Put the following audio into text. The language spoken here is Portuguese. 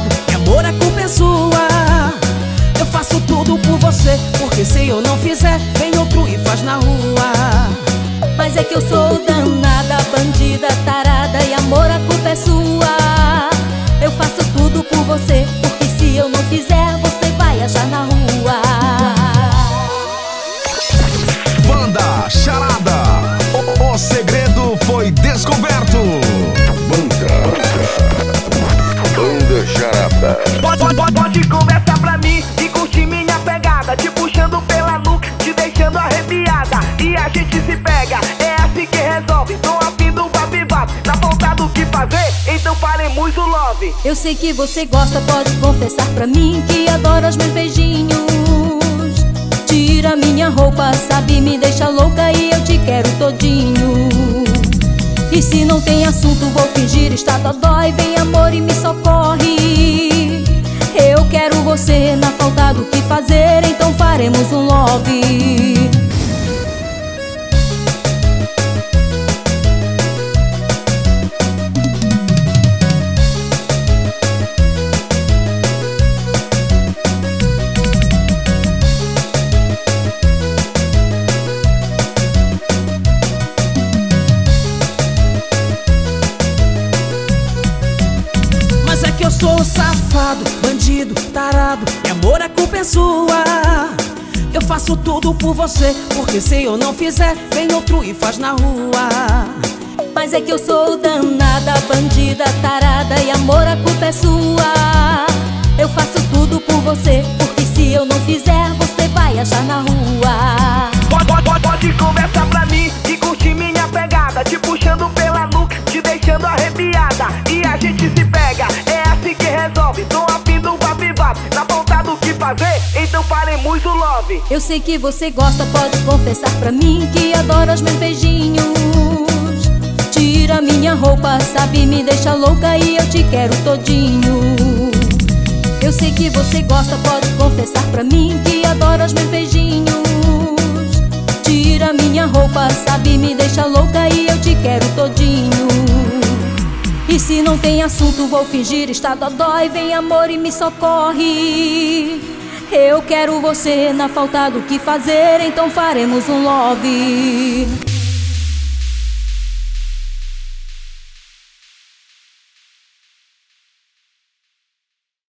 tarado E amor a culpa é sua. Eu faço tudo por você Porque se eu não fizer, vem outro e faz na rua. Mas é que eu sou Eu sei que você gosta, pode confessar pra mim que adora os meus beijinhos. Tira minha roupa, sabe, me deixa louca e eu te quero todinho. E se não tem assunto, vou fingir estátua dói. Vem amor e me socorre. Eu quero você na falta do que fazer, então faremos um love. Sou safado, bandido, tarado E amor a culpa é sua. Eu faço tudo por você Porque se eu não fizer, vem outro e faz na rua. Mas é que eu sou danada, bandida, tarada E amor, a culpa é sua resolve. Tô afim do babibab, na ponta do que fazer? Então faremos o love. Eu sei que você gosta, pode confessar pra mim Que adora os meus beijinhos. Tira minha roupa, sabe, me deixa louca E eu te quero todinho. Eu sei que você gosta, pode confessar pra mim Que adora os meus beijinhos. Tira minha roupa, sabe, me deixa louca E eu te quero todinho se não tem assunto, vou fingir estar dodói Vem amor e me socorre. Eu quero você na falta do que fazer Então faremos um love